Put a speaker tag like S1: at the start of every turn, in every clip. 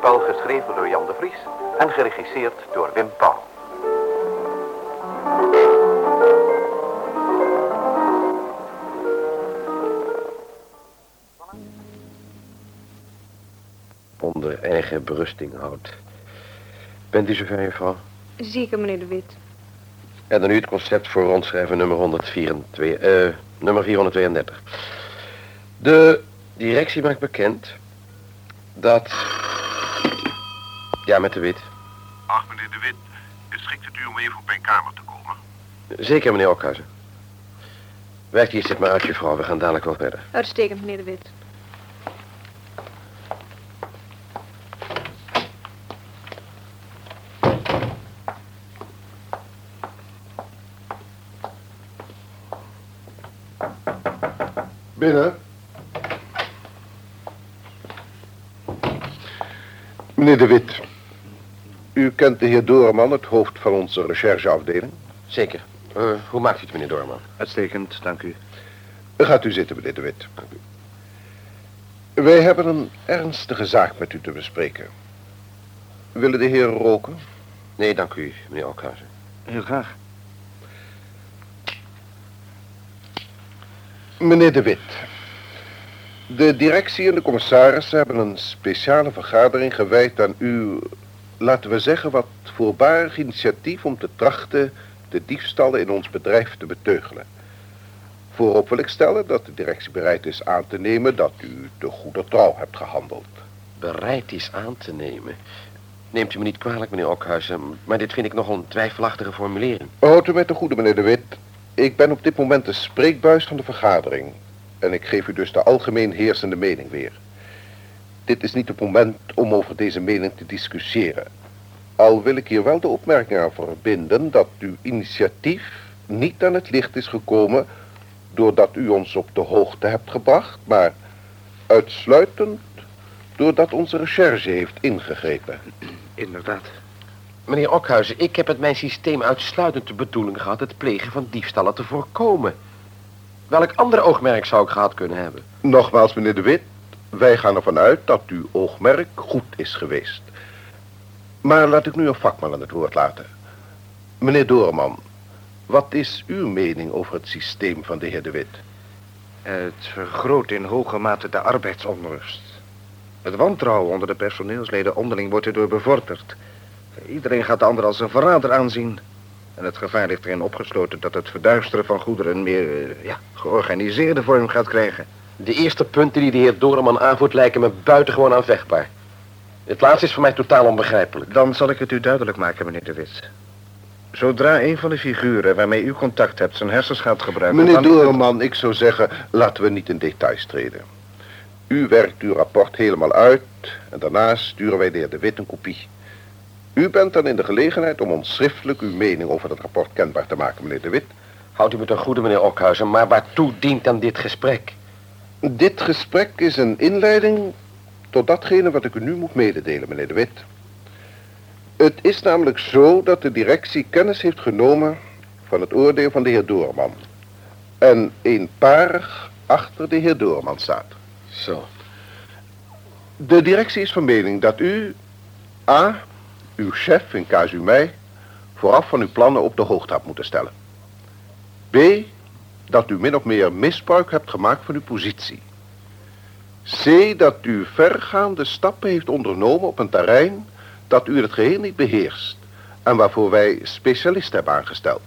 S1: seriehoorspel geschreven door Jan de Vries en geregisseerd door Wim Pauw.
S2: Onder eigen berusting houdt. Bent u zover, mevrouw?
S3: Zeker, meneer De Wit.
S2: En dan nu het concept voor rondschrijven nummer, 124, eh, nummer 432. De directie maakt bekend dat... Ja, met de wit.
S4: Ach, meneer De Wit, geschikt het u om even op mijn kamer te komen?
S2: Zeker, meneer Okhuizen. Werkt hier zit maar uit, juffrouw. We gaan dadelijk wel verder.
S3: Uitstekend, meneer De Wit.
S5: Binnen. Meneer De Wit, kent de heer Doreman, het hoofd van onze rechercheafdeling.
S2: Zeker. Eh, hoe maakt u het, meneer Doorman?
S6: Uitstekend, dank u.
S5: Gaat u zitten, meneer De Wit. Wij hebben een ernstige zaak met u te bespreken. Willen de heren roken?
S2: Nee, dank u, meneer Okhuizen.
S6: Heel graag.
S5: Meneer De Wit, de directie en de commissaris hebben een speciale vergadering gewijd aan uw, laten we zeggen, wat voorbarig initiatief om te trachten de diefstallen in ons bedrijf te beteugelen. Voorop wil ik stellen dat de directie bereid is aan te nemen dat u te goede trouw hebt gehandeld.
S2: Bereid is aan te nemen. Neemt u me niet kwalijk, meneer Okhuizen, maar dit vind ik nog een twijfelachtige formulering.
S5: Houdt u mij te goede, meneer De Wit. Ik ben op dit moment de spreekbuis van de vergadering. En ik geef u dus de algemeen heersende mening weer. Dit is niet het moment om over deze mening te discussiëren. Al wil ik hier wel de opmerking aan verbinden dat uw initiatief niet aan het licht is gekomen doordat u ons op de hoogte hebt gebracht, maar uitsluitend doordat onze recherche heeft ingegrepen.
S6: Inderdaad.
S2: Meneer Okhuizen, ik heb het mijn systeem uitsluitend de bedoeling gehad het plegen van diefstallen te voorkomen. Welk andere oogmerk zou ik gehad kunnen hebben?
S5: Nogmaals, meneer De Wit, wij gaan ervan uit dat uw oogmerk goed is geweest. Maar laat ik nu een vakman aan het woord laten. Meneer Doorman, wat is uw mening over het systeem van de heer De Wit?
S6: Het vergroot in hoge mate de arbeidsonrust. Het wantrouwen onder de personeelsleden onderling wordt erdoor bevorderd. Iedereen gaat de ander als een verrader aanzien. En het gevaar ligt erin opgesloten dat het verduisteren van goederen een meer eh, ja, georganiseerde vorm gaat krijgen.
S2: De eerste punten die de heer Doreman aanvoert lijken me buitengewoon aanvechtbaar. Het laatste is voor mij totaal onbegrijpelijk.
S6: Dan zal ik het u duidelijk maken, meneer De Wit. Zodra een van de figuren waarmee u contact hebt zijn hersens gaat gebruiken...
S5: Meneer Doorman, ik zou zeggen, laten we niet in details treden. U werkt uw rapport helemaal uit en daarna sturen wij de heer De Wit een kopie. U bent dan in de gelegenheid om ons schriftelijk uw mening over het rapport kenbaar te maken, meneer De Wit.
S2: Houdt u me ten goede, meneer Okhuizen, maar waartoe dient dan dit gesprek?
S5: Dit gesprek is een inleiding tot datgene wat ik u nu moet mededelen, meneer De Wit. Het is namelijk zo dat de directie kennis heeft genomen van het oordeel van de heer Doorman. En eenparig achter de heer Doorman staat.
S2: Zo.
S5: De directie is van mening dat u, A, uw chef in casu mij, vooraf van uw plannen op de hoogte had moeten stellen. B, dat u min of meer misbruik hebt gemaakt van uw positie. C, dat u vergaande stappen heeft ondernomen op een terrein dat u het geheel niet beheerst en waarvoor wij specialisten hebben aangesteld.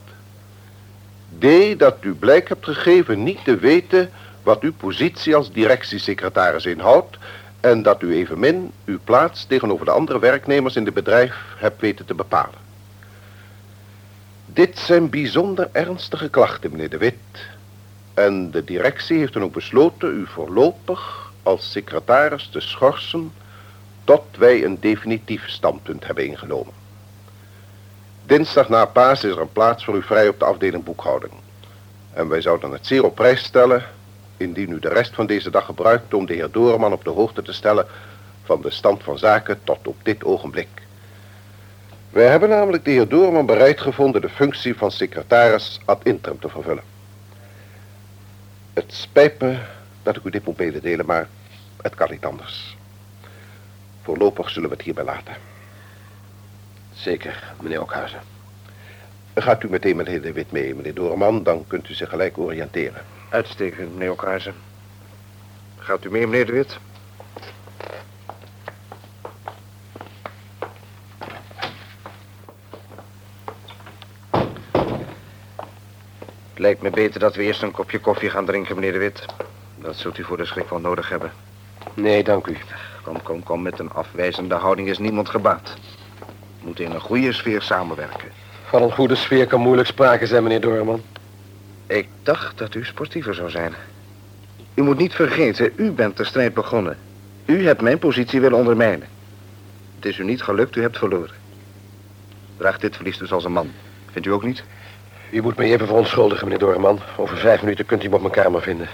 S5: D, dat u blijk hebt gegeven niet te weten wat uw positie als directiesecretaris inhoudt en dat u evenmin uw plaats tegenover de andere werknemers in het bedrijf hebt weten te bepalen. Dit zijn bijzonder ernstige klachten, meneer De Wit. En de directie heeft dan ook besloten u voorlopig als secretaris te schorsen tot wij een definitief standpunt hebben ingenomen. Dinsdag na paas is er een plaats voor u vrij op de afdeling boekhouding. En wij zouden het zeer op prijs stellen indien u de rest van deze dag gebruikt om de heer Doorman op de hoogte te stellen van de stand van zaken tot op dit ogenblik. Wij hebben namelijk de heer Doorman bereid gevonden de functie van secretaris ad interim te vervullen. Het spijt me dat ik u dit moet mededelen, maar het kan niet anders. Voorlopig zullen we het hierbij laten.
S7: Zeker, meneer Okhuizen.
S5: Gaat u meteen met de heer De Wit mee, meneer Doreman, dan kunt u zich gelijk oriënteren.
S6: Uitstekend, meneer Okhuizen. Gaat u mee, meneer De Wit? Het lijkt me beter dat we eerst een kopje koffie gaan drinken, meneer De Wit. Dat zult u voor de schrik wel nodig hebben.
S7: Nee, dank u.
S6: Kom, kom, kom. Met een afwijzende houding is niemand gebaat. We moeten in een goede sfeer samenwerken.
S7: Van een goede sfeer kan moeilijk sprake zijn, meneer Doorman.
S6: Ik dacht dat u sportiever zou zijn. U moet niet vergeten, u bent de strijd begonnen. U hebt mijn positie willen ondermijnen. Het is u niet gelukt, u hebt verloren. Draag dit verlies dus als een man. Vindt u ook niet?
S7: U moet me even verontschuldigen, meneer Doorman. Over vijf minuten kunt u me op mijn kamer vinden.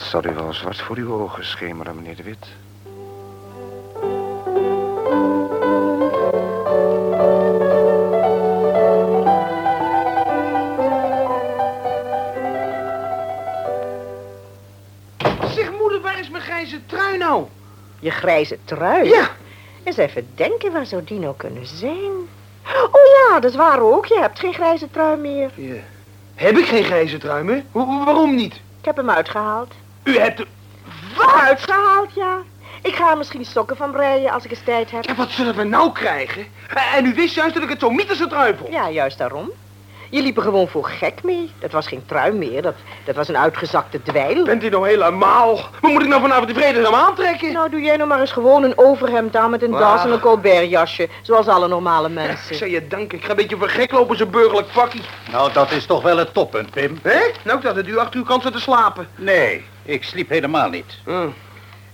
S6: Het zal u wel zwart voor uw ogen schemeren, meneer De Wit.
S8: Zeg, moeder, waar is mijn grijze trui nou?
S9: Je grijze trui?
S8: Ja.
S9: Eens even denken, waar zou die nou kunnen zijn? Oh ja, dat is waar ook. Je hebt geen grijze trui meer.
S8: Heb ik geen grijze trui meer? Waarom niet?
S9: Ik heb hem uitgehaald.
S8: U hebt... de-
S9: Uitgehaald, ja. Ik ga er misschien sokken van breien als ik eens tijd heb.
S8: Ja, wat zullen we nou krijgen? Eh, En u wist juist dat ik het zo mythische trui vond.
S9: Ja, juist daarom. Je liep er gewoon voor gek mee. Dat was geen trui meer. Dat, dat was een uitgezakte dweil.
S8: Bent u nou helemaal? Wat moet ik nou vanavond in vredesnaam aantrekken?
S9: Nou, doe jij nou maar eens gewoon een overhemd aan met een
S8: Waar?
S9: das en een Colbert-jasje. Zoals alle normale
S8: Ik
S9: mensen.
S8: zou je danken, ik ga een beetje voor gek lopen, zo'n burgerlijk vakkie.
S10: Nou, dat is toch wel het toppunt, Pim.
S8: Hé? Nou, ik dacht dat u achter uw kant zat te slapen.
S10: Nee, ik sliep helemaal niet.
S8: Hm.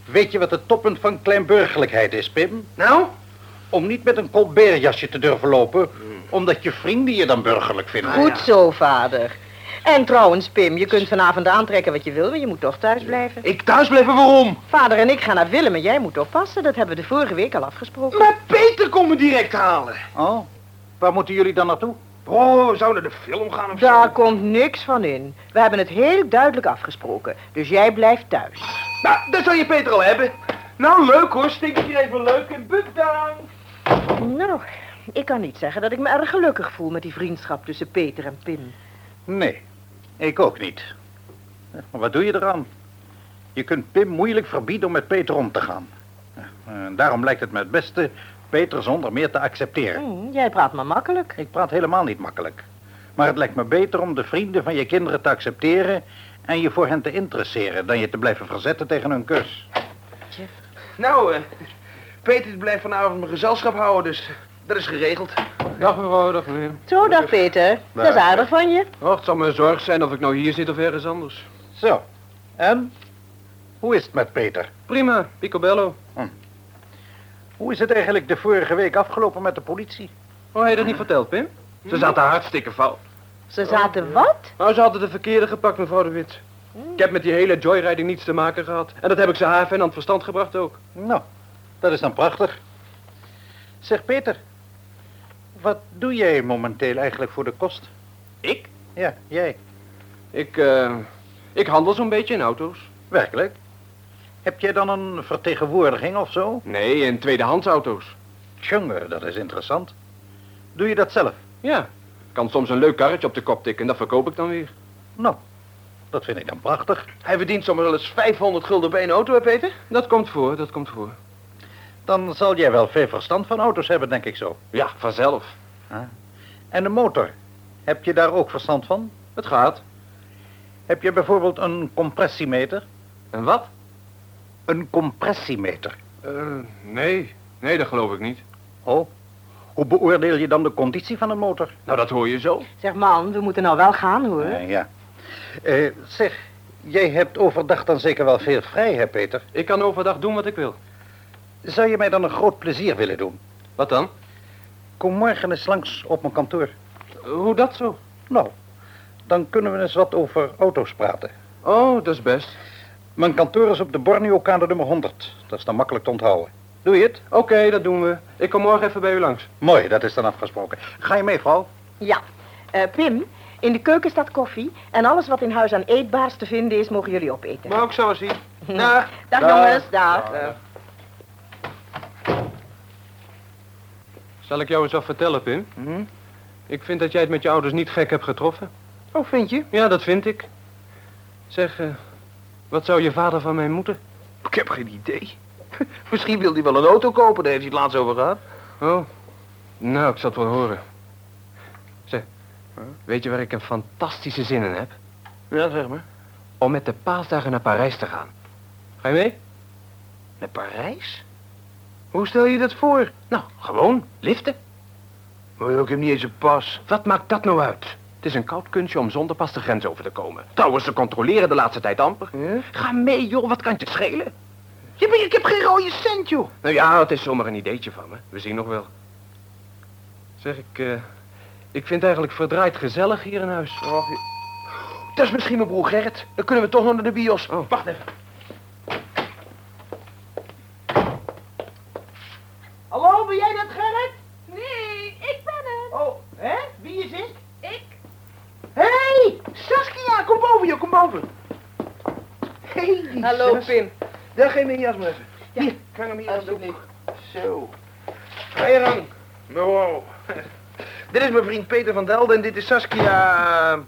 S10: Weet je wat het toppunt van kleinburgerlijkheid is, Pim?
S8: Nou?
S10: Om niet met een Colbert-jasje te durven lopen, omdat je vrienden je dan burgerlijk vinden.
S9: Goed zo, vader. En trouwens, Pim, je kunt vanavond aantrekken wat je wil, maar je moet toch thuis blijven.
S8: Ik thuis blijven, waarom?
S9: Vader en ik gaan naar Willem en jij moet oppassen. Dat hebben we de vorige week al afgesproken.
S8: Maar Peter komt me direct halen.
S10: Oh, waar moeten jullie dan naartoe?
S8: Oh, we zouden naar de film gaan of
S9: Daar
S8: zo.
S9: komt niks van in. We hebben het heel duidelijk afgesproken. Dus jij blijft thuis.
S8: Nou, dat zou je Peter al hebben. Nou, leuk hoor, steek hier even leuk in bedankt.
S9: Nou, ik kan niet zeggen dat ik me erg gelukkig voel met die vriendschap tussen Peter en Pim.
S10: Nee, ik ook niet. Maar wat doe je eraan? Je kunt Pim moeilijk verbieden om met Peter om te gaan. En daarom lijkt het me het beste Peter zonder meer te accepteren.
S9: Hm, jij praat maar makkelijk.
S10: Ik praat helemaal niet makkelijk. Maar het lijkt me beter om de vrienden van je kinderen te accepteren en je voor hen te interesseren dan je te blijven verzetten tegen hun kus.
S8: Nou, eh, Peter blijft vanavond mijn gezelschap houden, dus dat is geregeld. Dag mevrouw, dag meneer.
S9: Zo, dag Peter. Dat is aardig van je.
S8: Och, het zal mijn zorg zijn of ik nou hier zit of ergens anders.
S10: Zo, en? Hoe is het met Peter?
S8: Prima, picobello.
S10: Hoe is het eigenlijk de vorige week afgelopen met de politie?
S8: Oh, heb je dat niet verteld, Pim? Ze zaten hartstikke fout.
S9: Ze zaten wat?
S8: Nou, ze hadden de verkeerde gepakt, mevrouw de Wit. Ik heb met die hele joyriding niets te maken gehad. En dat heb ik ze HFN aan het verstand gebracht ook.
S10: Nou, dat is dan prachtig. Zeg Peter, wat doe jij momenteel eigenlijk voor de kost?
S8: Ik?
S10: Ja, jij.
S8: Ik, eh, ik handel zo'n beetje in auto's.
S10: Werkelijk? Heb jij dan een vertegenwoordiging of zo?
S8: Nee, in tweedehands auto's.
S10: Tjonge, dat is interessant. Doe je dat zelf?
S8: Ja, kan soms een leuk karretje op de kop tikken en dat verkoop ik dan weer.
S10: Nou, dat vind ik dan prachtig.
S8: Hij verdient soms wel eens 500 gulden bij een auto, hè, Peter? Dat komt voor, dat komt voor.
S10: Dan zal jij wel veel verstand van auto's hebben, denk ik zo.
S8: Ja, vanzelf.
S10: En de motor, heb je daar ook verstand van?
S8: Het gaat.
S10: Heb je bijvoorbeeld een compressiemeter?
S8: En wat?
S10: Een compressiemeter.
S8: Eh, nee. Nee, dat geloof ik niet.
S10: Oh, hoe beoordeel je dan de conditie van een motor?
S8: Nou, dat hoor je zo.
S9: Zeg man, we moeten nou wel gaan hoor.
S10: Ja. Eh, zeg, jij hebt overdag dan zeker wel veel vrij, hè Peter?
S8: Ik kan overdag doen wat ik wil.
S10: Zou je mij dan een groot plezier willen doen?
S8: Wat dan?
S10: Kom morgen eens langs op mijn kantoor.
S8: Hoe dat zo?
S10: Nou, dan kunnen we eens wat over auto's praten.
S8: Oh, dat is best.
S10: Mijn kantoor is op de Borneo-kade nummer 100. Dat is dan makkelijk te onthouden. Doe je het?
S8: Oké, dat doen we. Ik kom morgen even bij u langs.
S10: Mooi, dat is dan afgesproken. Ga je mee, vrouw?
S9: Ja. Uh, Pim, in de keuken staat koffie. En alles wat in huis aan eetbaars te vinden is, mogen jullie opeten.
S8: Maar ook zo zien. Dag.
S9: dag. jongens, dag.
S11: Zal ik jou eens wat vertellen, Pim?
S8: Mm.
S11: Ik vind dat jij het met je ouders niet gek hebt getroffen.
S8: Oh, vind je?
S11: Ja, dat vind ik. Zeg, eh, wat zou je vader van mij moeten?
S8: Ik heb geen idee. Misschien wil hij wel een auto kopen, daar heeft hij het laatst over gehad.
S11: Oh, nou, ik zal het wel horen. Zeg, weet je waar ik een fantastische zin in heb?
S8: Ja, zeg maar.
S11: Om met de paasdagen naar Parijs te gaan. Ga je mee?
S8: Naar Parijs? Hoe stel je dat voor?
S11: Nou, gewoon, liften.
S8: Maar ik heb niet eens een pas.
S11: Wat maakt dat nou uit? Het is een koud kunstje om zonder pas de grens over te komen. Trouwens, ze controleren de laatste tijd amper. Ga mee, joh, wat kan je het schelen?
S8: Maar ik heb geen rode cent, joh.
S11: Nou ja, het is zomaar een ideetje van me. We zien nog wel. Zeg, ik, eh, ik vind het eigenlijk verdraaid gezellig hier in huis.
S8: Je- Dat is misschien mijn broer Gerrit. Dan kunnen we toch nog naar de bios.
S11: Oh.
S8: Wacht even. Hallo, ben jij dat Gerrit?
S12: Nee, ik ben het.
S8: Oh, hè? Wie is ik?
S12: Ik?
S8: Hé, hey, Saskia, kom boven, joh, kom boven. Hé, hey,
S12: Hallo. Pim.
S8: Daar geef me een jas maar even.
S12: Ja,
S8: Hier, hang hem hier aan de. Zo. Ga je gang. Wow. dit is mijn vriend Peter van Delden en dit is Saskia... Ik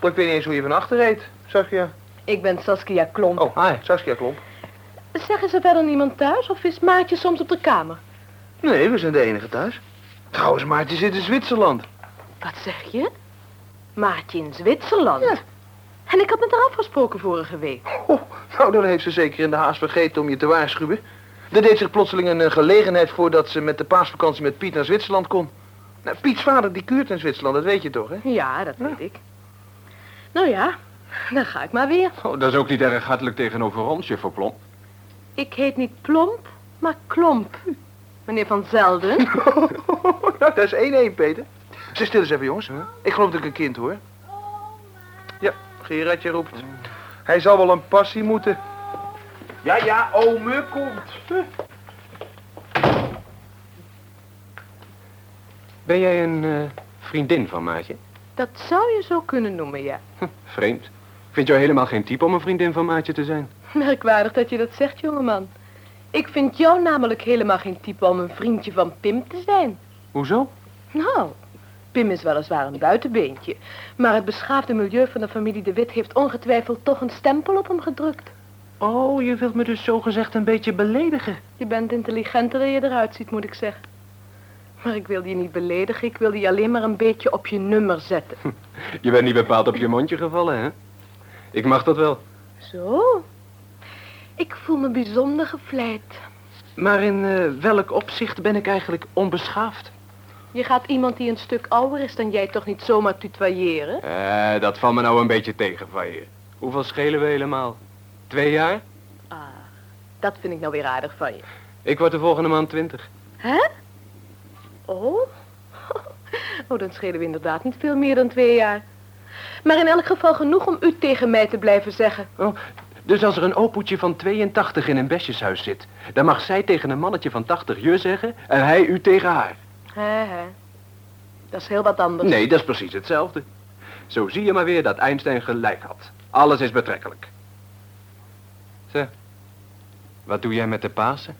S8: weet niet eens hoe je van achter heet. Saskia.
S12: Ik ben Saskia Klomp.
S8: Oh, hi. Saskia Klomp.
S12: Zeg, is er verder niemand thuis of is Maatje soms op de kamer?
S8: Nee, we zijn de enige thuis. Trouwens, Maartje zit in Zwitserland.
S12: Wat zeg je? Maatje in Zwitserland?
S8: Ja.
S12: En ik had met haar afgesproken vorige week.
S8: Oh, nou, dan heeft ze zeker in de haast vergeten om je te waarschuwen. Er deed zich plotseling een eh, gelegenheid voor dat ze met de paasvakantie met Piet naar Zwitserland kon. Nou, Piets vader die kuurt in Zwitserland, dat weet je toch, hè?
S12: Ja, dat weet ik. Nou ja, dan ga ik maar weer.
S11: Oh, dat is ook niet erg hartelijk tegenover ons, juffrouw Plom.
S12: Ik heet niet Plomp, maar Klomp. Meneer Van Zelden.
S8: nou, dat is één één, Peter. Zeg stil eens even, jongens. Ik geloof dat ik een kind hoor. Ja, Gerardje roept. Hij zal wel een passie moeten. Ja, ja, ome komt.
S11: Ben jij een eh, vriendin van Maatje?
S12: Dat zou je zo kunnen noemen, ja.
S11: Vreemd. Ik vind jou helemaal geen type om een vriendin van Maatje te zijn.
S12: Merkwaardig dat je dat zegt, jongeman. Ik vind jou namelijk helemaal geen type om een vriendje van Pim te zijn.
S11: Hoezo?
S12: Nou, Pim is weliswaar een buitenbeentje. Maar het beschaafde milieu van de familie De Wit heeft ongetwijfeld toch een stempel op hem gedrukt.
S11: Oh, je wilt me dus zogezegd een beetje beledigen.
S12: Je bent intelligenter dan je eruit ziet, moet ik zeggen. Maar ik wil je niet beledigen, ik wil je alleen maar een beetje op je nummer zetten.
S11: Je bent niet bepaald op je mondje gevallen, hè? Ik mag dat wel.
S12: Zo. Ik voel me bijzonder gevleid.
S11: Maar in eh, welk opzicht ben ik eigenlijk onbeschaafd?
S12: Je gaat iemand die een stuk ouder is dan jij toch niet zomaar tutoyeren?
S11: Eh, dat valt me nou een beetje tegen van je. Hoeveel schelen we helemaal? Twee jaar?
S12: Ah, dat vind ik nou weer aardig van je.
S11: Ik word de volgende maand twintig.
S12: Hè? Oh? Oh, dan schelen we inderdaad niet veel meer dan twee jaar. Maar in elk geval genoeg om u tegen mij te blijven zeggen.
S11: Oh, dus als er een opoetje van 82 in een besjeshuis zit... dan mag zij tegen een mannetje van 80 je zeggen... en hij u tegen haar.
S12: Hè, hè. Dat is heel wat anders.
S11: Nee, dat is precies hetzelfde. Zo zie je maar weer dat Einstein gelijk had. Alles is betrekkelijk. Zeg, wat doe jij met de Pasen?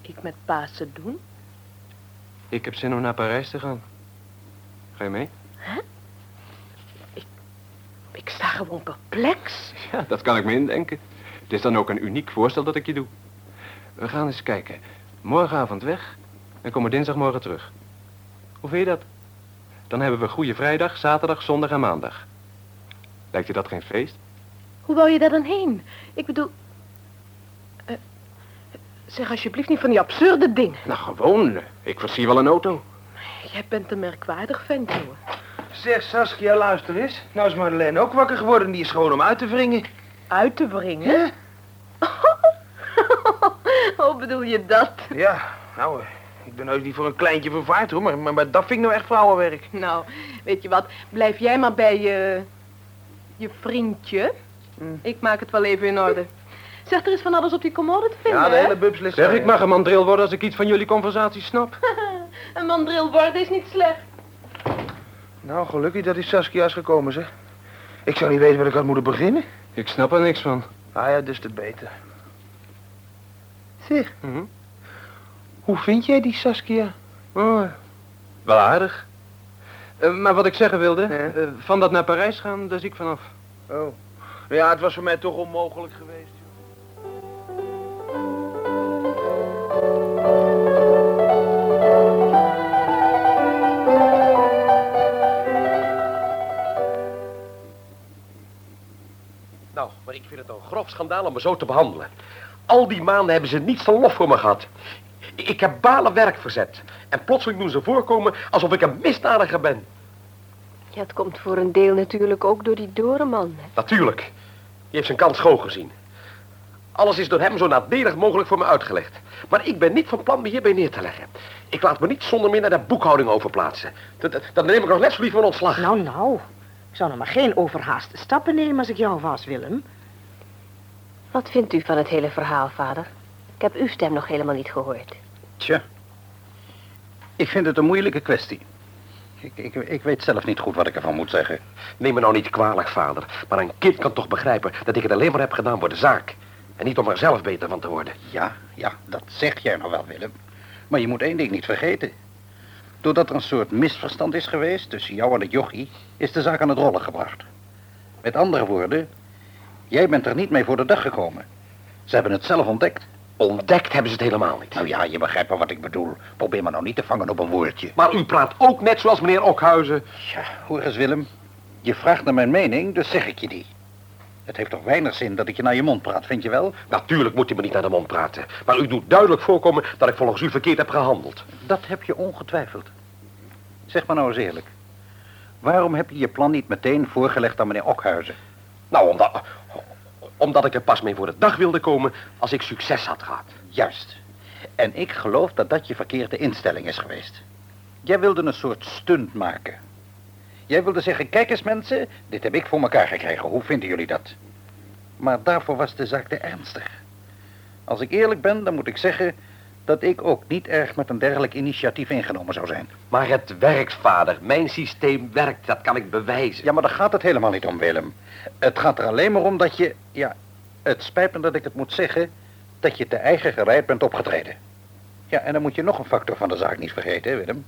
S12: Ik met Pasen doen?
S11: Ik heb zin om naar Parijs te gaan. Ga je mee?
S12: Ik sta gewoon perplex.
S11: Ja, dat kan ik me indenken. Het is dan ook een uniek voorstel dat ik je doe. We gaan eens kijken. Morgenavond weg en komen dinsdagmorgen terug. Hoe vind je dat? Dan hebben we goede vrijdag, zaterdag, zondag en maandag. Lijkt je dat geen feest?
S12: Hoe wou je daar dan heen? Ik bedoel... eh, zeg alsjeblieft niet van die absurde dingen.
S11: Nou, gewoon. Ik versier wel een auto.
S12: Jij bent een merkwaardig vent, jongen.
S8: Zeg Saskia, luister eens. Nou is Marlene ook wakker geworden. Die is gewoon om uit te wringen.
S12: Uit te wringen? Hoe bedoel je dat?
S8: Ja, nou, eh, ik ben heus niet voor een kleintje vervaard hoor. Maar, maar, maar dat vind ik nou echt vrouwenwerk.
S12: Nou, weet je wat? Blijf jij maar bij je... je vriendje.
S8: Mm.
S12: Ik maak het wel even in orde. Zeg, er is van alles op die commode te vinden,
S8: Ja, de hele bubs ligt
S11: Zeg, ik mag een mandril worden als ik iets van jullie conversatie snap.
S12: Een mandril worden is niet slecht.
S8: Nou, gelukkig dat die Saskia is gekomen, zeg. Ik zou niet weten waar ik had moeten beginnen.
S11: Ik snap er niks van.
S8: Ah ja, dus te beter. Zeg,
S11: Mhm.
S8: Hoe vind jij die Saskia?
S11: Oh, wel aardig. Eh, maar wat ik zeggen wilde,
S8: Ja?
S11: eh, van dat naar Parijs gaan, daar zie ik vanaf.
S8: Oh. Ja, het was voor mij toch onmogelijk geweest.
S2: Nou, maar ik vind het een grof schandaal om me zo te behandelen. Al die maanden hebben ze niets van lof voor me gehad. Ik heb balen werk verzet. En plotseling doen ze voorkomen alsof ik een misdadiger ben.
S12: Ja, het komt voor een deel natuurlijk ook door die dorenman. hè.
S2: Natuurlijk. Die heeft zijn kans schoon gezien. Alles is door hem zo nadelig mogelijk voor me uitgelegd. Maar ik ben niet van plan me hierbij neer te leggen. Ik laat me niet zonder meer naar de boekhouding overplaatsen. Dat, dat- Dan neem ik nog net zo lief van ontslag.
S9: Nou, nou. Ik zou nog maar geen overhaaste stappen nemen als ik jou was, Willem.
S12: Wat vindt u van het hele verhaal, vader? Ik heb uw stem nog helemaal niet gehoord.
S10: Tja. Ik vind het een moeilijke kwestie. Ik, ik, ik weet zelf niet goed wat ik ervan moet zeggen.
S2: Neem me nou niet kwalijk, vader. Maar een kind kan toch begrijpen dat ik het alleen maar heb gedaan voor de zaak. En niet om er zelf beter van te worden.
S10: Ja, ja, dat zeg jij nog wel, Willem. Maar je moet één ding niet vergeten. Doordat er een soort misverstand is geweest tussen jou en het jochie, is de zaak aan het rollen gebracht. Met andere woorden, jij bent er niet mee voor de dag gekomen. Ze hebben het zelf ontdekt.
S2: Ontdekt hebben ze het helemaal niet.
S10: Nou ja, je begrijpt wel wat ik bedoel. Probeer me nou niet te vangen op een woordje.
S2: Maar u praat ook net zoals meneer Okhuizen.
S10: Ja, hoor eens Willem. Je vraagt naar mijn mening, dus zeg ik je die. Het heeft toch weinig zin dat ik je naar je mond praat, vind je wel?
S2: Natuurlijk moet u me niet naar de mond praten. Maar u doet duidelijk voorkomen dat ik volgens u verkeerd heb gehandeld.
S10: Dat heb je ongetwijfeld. Zeg maar nou eens eerlijk. Waarom heb je je plan niet meteen voorgelegd aan meneer Okhuizen?
S2: Nou, omdat, omdat ik er pas mee voor de dag wilde komen als ik succes had gehad.
S10: Juist. En ik geloof dat dat je verkeerde instelling is geweest. Jij wilde een soort stunt maken. Jij wilde zeggen, kijk eens mensen, dit heb ik voor elkaar gekregen. Hoe vinden jullie dat? Maar daarvoor was de zaak te ernstig. Als ik eerlijk ben, dan moet ik zeggen dat ik ook niet erg met een dergelijk initiatief ingenomen zou zijn.
S2: Maar het werkt, vader. Mijn systeem werkt, dat kan ik bewijzen.
S10: Ja, maar daar gaat het helemaal niet om, Willem. Het gaat er alleen maar om dat je, ja, het spijt me dat ik het moet zeggen, dat je te eigen gereid bent opgetreden. Ja, en dan moet je nog een factor van de zaak niet vergeten, hè, Willem.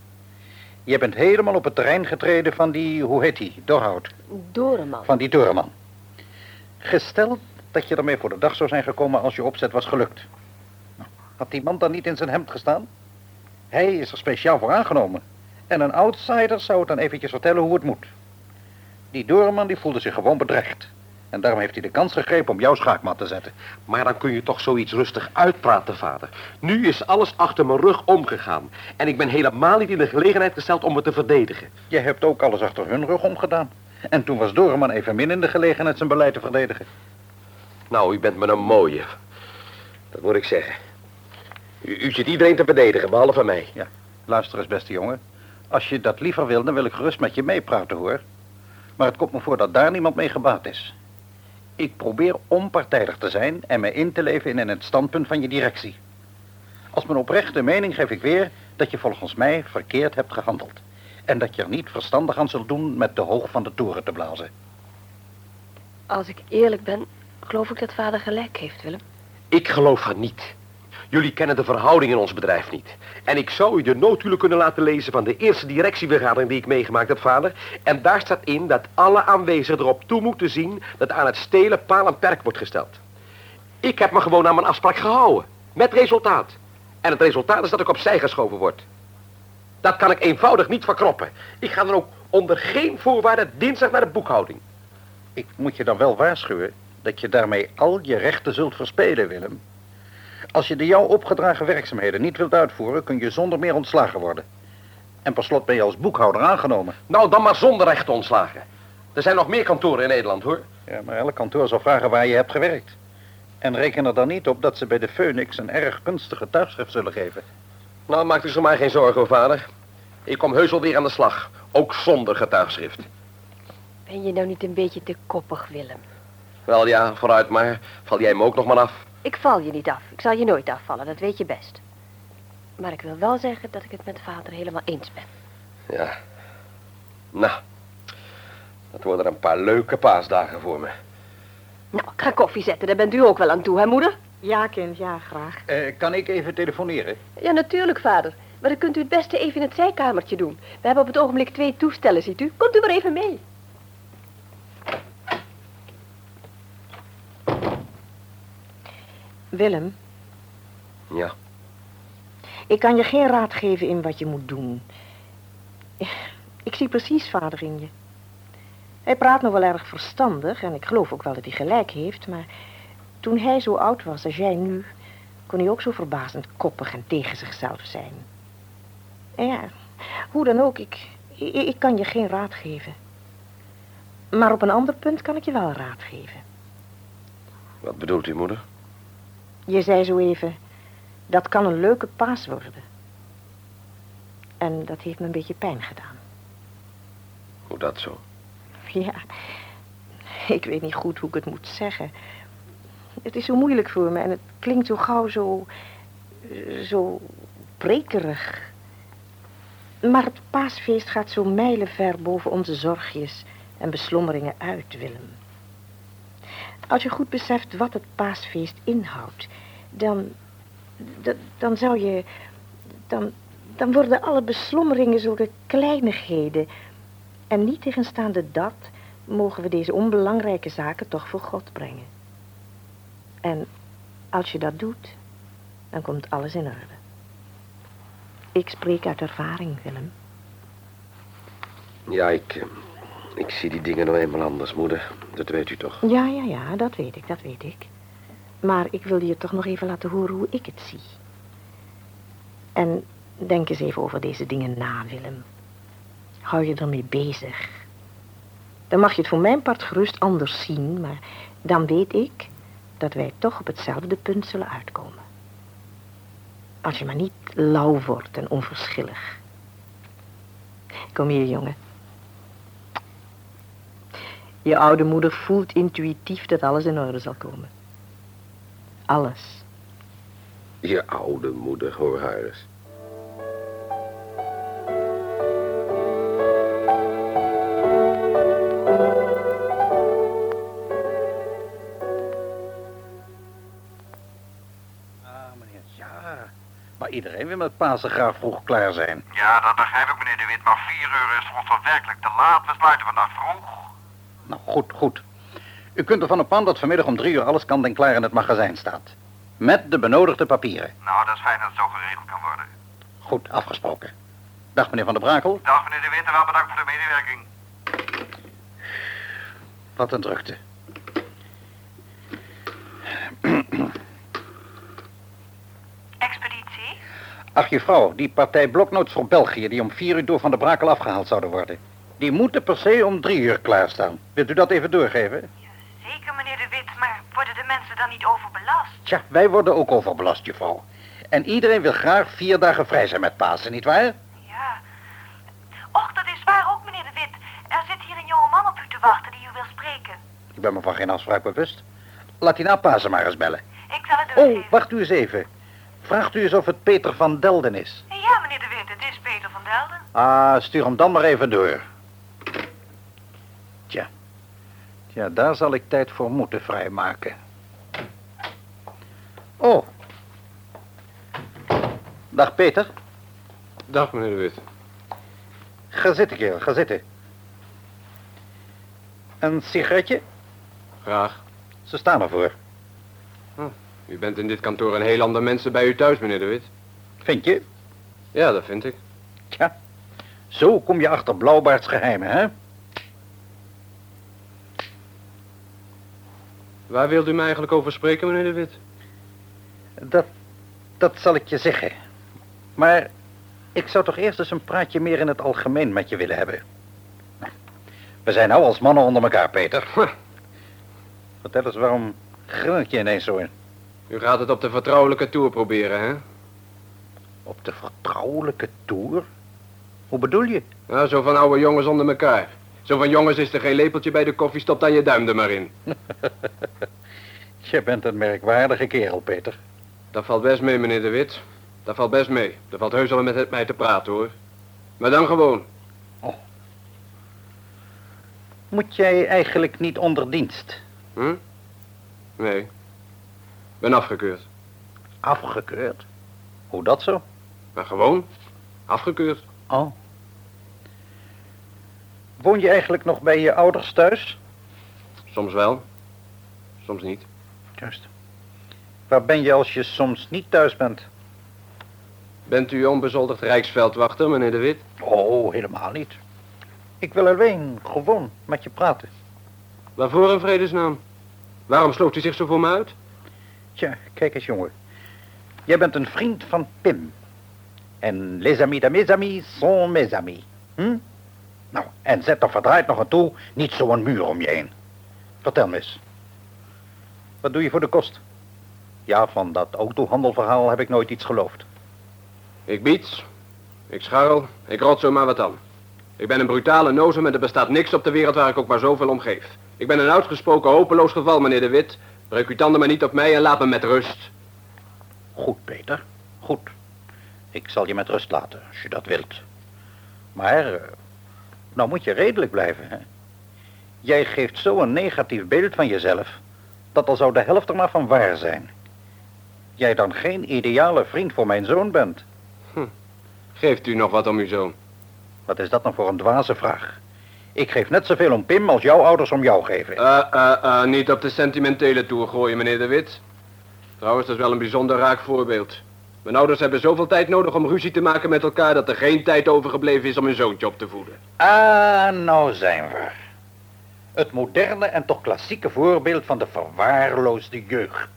S10: Je bent helemaal op het terrein getreden van die, hoe heet die, Dorhout,
S12: Dorenman.
S10: van die torenman. Gesteld dat je ermee voor de dag zou zijn gekomen als je opzet was gelukt. Had die man dan niet in zijn hemd gestaan? Hij is er speciaal voor aangenomen. En een outsider zou het dan eventjes vertellen hoe het moet. Die doorman die voelde zich gewoon bedreigd. En daarom heeft hij de kans gegrepen om jouw schaakmat te zetten.
S2: Maar dan kun je toch zoiets rustig uitpraten, vader. Nu is alles achter mijn rug omgegaan. En ik ben helemaal niet in de gelegenheid gesteld om me te verdedigen.
S10: Je hebt ook alles achter hun rug omgedaan. En toen was Doreman evenmin in de gelegenheid zijn beleid te verdedigen.
S2: Nou, u bent me een mooie. Dat moet ik zeggen. U, u zit iedereen te verdedigen, behalve mij.
S10: Ja, luister eens, beste jongen. Als je dat liever wil, dan wil ik gerust met je meepraten, hoor. Maar het komt me voor dat daar niemand mee gebaat is. Ik probeer onpartijdig te zijn en me in te leven in het standpunt van je directie. Als mijn oprechte mening geef ik weer dat je volgens mij verkeerd hebt gehandeld. En dat je er niet verstandig aan zult doen met de hoog van de toren te blazen.
S12: Als ik eerlijk ben, geloof ik dat vader gelijk heeft, Willem.
S2: Ik geloof haar niet. Jullie kennen de verhouding in ons bedrijf niet. En ik zou u de notulen kunnen laten lezen van de eerste directievergadering die ik meegemaakt heb, vader. En daar staat in dat alle aanwezigen erop toe moeten zien dat aan het stelen paal en perk wordt gesteld. Ik heb me gewoon aan mijn afspraak gehouden. Met resultaat. En het resultaat is dat ik opzij geschoven word. Dat kan ik eenvoudig niet verkroppen. Ik ga dan ook onder geen voorwaarde dinsdag naar de boekhouding.
S10: Ik moet je dan wel waarschuwen dat je daarmee al je rechten zult verspelen, Willem. Als je de jou opgedragen werkzaamheden niet wilt uitvoeren, kun je zonder meer ontslagen worden. En per slot ben je als boekhouder aangenomen.
S2: Nou, dan maar zonder recht ontslagen. Er zijn nog meer kantoren in Nederland, hoor.
S10: Ja, maar elk kantoor zal vragen waar je hebt gewerkt. En reken er dan niet op dat ze bij de Phoenix een erg gunstige tuigschrift zullen geven.
S2: Nou, maakt u zich maar geen zorgen, hoor, vader. Ik kom heus wel weer aan de slag. Ook zonder getuigschrift.
S12: Ben je nou niet een beetje te koppig, Willem?
S2: Wel ja, vooruit maar. Val jij me ook nog maar af.
S12: Ik val je niet af. Ik zal je nooit afvallen, dat weet je best. Maar ik wil wel zeggen dat ik het met vader helemaal eens ben.
S2: Ja. Nou. Dat worden een paar leuke paasdagen voor me.
S12: Nou, ik ga koffie zetten, daar bent u ook wel aan toe, hè, moeder?
S9: Ja, kind, ja, graag.
S10: Eh, kan ik even telefoneren?
S12: Ja, natuurlijk, vader. Maar dan kunt u het beste even in het zijkamertje doen. We hebben op het ogenblik twee toestellen, ziet u. Komt u maar even mee.
S9: Willem,
S2: Ja,
S9: ik kan je geen raad geven in wat je moet doen. Ik zie precies vader in je. Hij praat nog wel erg verstandig en ik geloof ook wel dat hij gelijk heeft, maar toen hij zo oud was als jij nu, kon hij ook zo verbazend koppig en tegen zichzelf zijn. En ja, hoe dan ook, ik, ik, ik kan je geen raad geven. Maar op een ander punt kan ik je wel raad geven.
S2: wat bedoelt u, moeder?
S9: Je zei zo even, dat kan een leuke paas worden. En dat heeft me een beetje pijn gedaan.
S2: Hoe dat zo?
S9: Ja, ik weet niet goed hoe ik het moet zeggen. Het is zo moeilijk voor me en het klinkt zo gauw zo... zo prekerig. Maar het paasfeest gaat zo mijlenver boven onze zorgjes en beslommeringen uit, Willem. Als je goed beseft wat het paasfeest inhoudt, dan... dan, zou je... dan, dan worden alle beslommeringen zulke kleinigheden... En niet tegenstaande dat, mogen we deze onbelangrijke zaken toch voor God brengen. En als je dat doet, dan komt alles in orde. Ik spreek uit ervaring, Willem.
S2: Ja, ik, eh, ik zie die dingen nou eenmaal anders, moeder. Dat weet u toch?
S9: Ja, ja, ja, dat weet ik, dat weet ik. Maar ik wil je toch nog even laten horen hoe ik het zie. En denk eens even over deze dingen na, Willem. Hou je ermee bezig. Dan mag je het voor mijn part gerust anders zien, maar dan weet ik dat wij toch op hetzelfde punt zullen uitkomen. Als je maar niet lauw wordt en onverschillig. Kom hier, jongen. Je oude moeder voelt intuïtief dat alles in orde zal komen. Alles.
S2: Je oude moeder, hoor haar eens.
S10: Ah, meneer, ja. Maar iedereen wil met Pasen graag vroeg klaar zijn.
S4: Ja, dat begrijp ik, meneer De Wit. Maar vier uur is voor ons toch werkelijk te laat. We sluiten vandaag vroeg.
S10: Nou, goed, goed. U kunt ervan op aan dat vanmiddag om drie uur alles kant en klaar in het magazijn staat. Met de benodigde papieren.
S4: Nou, dat is fijn dat het zo geregeld kan worden.
S10: Goed, afgesproken. Dag, meneer Van der Brakel.
S4: Dag, meneer De Wit, en wel bedankt voor de medewerking.
S10: Wat een drukte.
S13: Expeditie?
S10: Ach, juffrouw, die partij bloknotes voor België... die om vier uur door Van der Brakel afgehaald zouden worden... die moeten per se om drie uur klaarstaan. Wilt u dat even doorgeven?
S13: Zeker, meneer De Wit, maar worden de mensen dan niet overbelast?
S10: Tja, wij worden ook overbelast, juffrouw. En iedereen wil graag vier dagen vrij zijn met Pasen, nietwaar?
S13: Ja. Och, dat is waar ook, meneer De Wit. Er zit hier een jonge man op u te wachten die u wil spreken.
S10: Ik ben me van geen afspraak bewust. Laat die na Pasen maar eens bellen.
S13: Ik zal het
S10: Oh,
S13: doorgeven.
S10: wacht u eens even. Vraagt u eens of het Peter van Delden is.
S13: Ja, meneer De Wit, het is Peter van Delden.
S10: Ah, stuur hem dan maar even door. Tja. Ja, daar zal ik tijd voor moeten vrijmaken. Oh. Dag Peter.
S11: Dag, meneer De Wit.
S10: Ga zitten, kerel, ga zitten. Een sigaretje?
S11: Graag.
S10: Ze staan ervoor.
S11: U bent in dit kantoor een heel ander mens dan bij u thuis, meneer De Wit.
S10: Vind je?
S11: Ja, dat vind ik.
S10: Tja. Zo kom je achter Blauwbaards geheimen, hè?
S11: Waar wilt u mij eigenlijk over spreken, meneer De Wit?
S10: Dat, dat zal ik je zeggen. Maar ik zou toch eerst eens een praatje meer in het algemeen met je willen hebben. We zijn nou als mannen onder elkaar, Peter. Vertel eens, waarom grinnik je ineens zo in?
S11: U gaat het op de vertrouwelijke tour proberen, hè?
S10: Op de vertrouwelijke tour? Hoe bedoel je?
S11: Nou, zo van oude jongens onder elkaar. Zo van jongens is er geen lepeltje bij de koffie, stop dan je duim er maar in.
S10: Je bent een merkwaardige kerel, Peter.
S11: Dat valt best mee, meneer De Wit. Dat valt best mee. Dat valt heus wel met mij te praten, hoor. Maar dan gewoon.
S10: Moet jij eigenlijk niet onder dienst?
S11: Hm? Nee. Ben afgekeurd.
S10: Afgekeurd? Hoe dat zo?
S11: Maar gewoon. Afgekeurd.
S10: Oh. Woon je eigenlijk nog bij je ouders thuis?
S11: Soms wel. Soms niet.
S10: Juist. Waar ben je als je soms niet thuis bent?
S11: Bent u onbezoldigd rijksveldwachter, meneer De Wit?
S10: Oh, helemaal niet. Ik wil alleen gewoon met je praten.
S11: Waarvoor in vredesnaam? Waarom sloopt u zich zo voor me uit?
S10: Tja, kijk eens jongen. Jij bent een vriend van Pim. En les amis de mes amis sont mes amis. Hm? Nou, en zet er verdraaid nog aan toe niet zo'n muur om je heen. Vertel me eens. Wat doe je voor de kost? Ja, van dat autohandelverhaal heb ik nooit iets geloofd.
S11: Ik bied, ik scharrel, ik rot zo maar wat aan. Ik ben een brutale nozem en er bestaat niks op de wereld waar ik ook maar zoveel om geef. Ik ben een uitgesproken hopeloos geval, meneer De Wit. Breuk uw tanden maar niet op mij en laat me met rust.
S10: Goed, Peter. Goed. Ik zal je met rust laten, als je dat wilt. Maar, eh, nou moet je redelijk blijven, hè. Jij geeft zo een negatief beeld van jezelf, dat al zou de helft er maar van waar zijn. Jij dan geen ideale vriend voor mijn zoon bent.
S11: Geeft u nog wat om uw zoon?
S10: Wat is dat nou voor een dwaze vraag? Ik geef net zoveel om Pim als jouw ouders om jou geven.
S11: Eh, eh, eh, niet op de sentimentele toer gooien, meneer De Wit. Trouwens, dat is wel een bijzonder raak voorbeeld. Mijn ouders hebben zoveel tijd nodig om ruzie te maken met elkaar... dat er geen tijd overgebleven is om hun zoontje op te voeden.
S10: Ah, nou zijn we. Het moderne en toch klassieke voorbeeld van de verwaarloosde jeugd.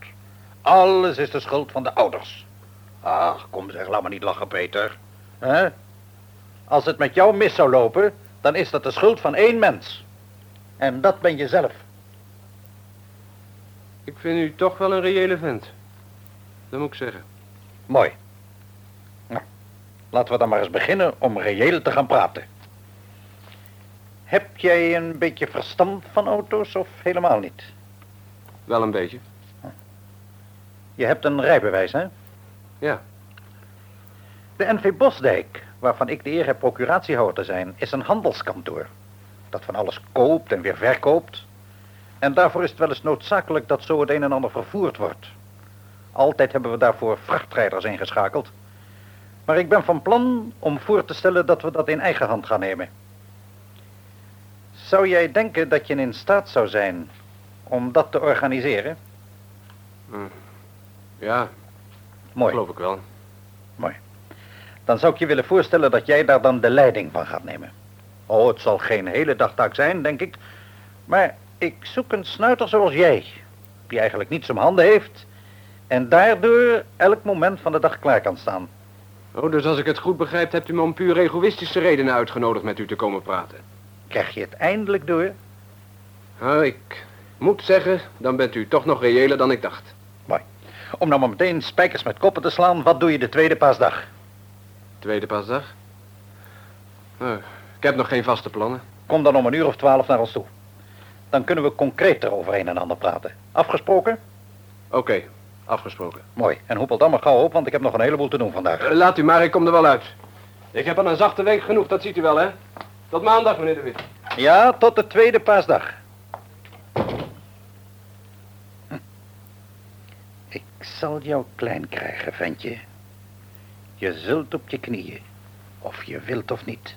S10: Alles is de schuld van de ouders. Ach, kom zeg, laat me niet lachen, Peter. Hè? Als het met jou mis zou lopen, dan is dat de schuld van één mens. En dat ben je zelf.
S11: Ik vind u toch wel een reële vent. Dat moet ik zeggen.
S10: Mooi. Nou, laten we dan maar eens beginnen om reëel te gaan praten. Heb jij een beetje verstand van auto's of helemaal niet?
S11: Wel een beetje.
S10: Je hebt een rijbewijs, hè?
S11: Ja.
S10: De NV Bosdijk, waarvan ik de eer heb procuratiehouder te zijn, is een handelskantoor. Dat van alles koopt en weer verkoopt. En daarvoor is het wel eens noodzakelijk dat zo het een en ander vervoerd wordt. Altijd hebben we daarvoor vrachtrijders ingeschakeld. Maar ik ben van plan om voor te stellen dat we dat in eigen hand gaan nemen. Zou jij denken dat je in staat zou zijn om dat te organiseren?
S11: Hm. Ja,
S10: Mooi.
S11: geloof ik wel.
S10: Mooi. Dan zou ik je willen voorstellen dat jij daar dan de leiding van gaat nemen. Oh, het zal geen hele dagtaak zijn, denk ik. Maar ik zoek een snuiter zoals jij. Die eigenlijk niets om handen heeft. En daardoor elk moment van de dag klaar kan staan.
S11: Oh, dus als ik het goed begrijp, hebt u me om puur egoïstische redenen uitgenodigd met u te komen praten.
S10: Krijg je het eindelijk door?
S11: Nou, ik moet zeggen, dan bent u toch nog reëler dan ik dacht.
S10: Mooi. Om nou maar meteen spijkers met koppen te slaan, wat doe je de tweede paasdag?
S11: Tweede pasdag? Nou, ik heb nog geen vaste plannen.
S10: Kom dan om een uur of twaalf naar ons toe. Dan kunnen we concreter over een en ander praten. Afgesproken?
S11: Oké, Afgesproken.
S10: Mooi. En hoepel dan maar gauw op, want ik heb nog een heleboel te doen vandaag.
S11: Eh, laat u maar, ik kom er wel uit. Ik heb al een zachte week genoeg, dat ziet u wel, hè? Tot maandag, meneer de Wit.
S10: Ja, tot de tweede paasdag. Hm. Ik zal jou klein krijgen, ventje. Je zult op je knieën, of je wilt of niet.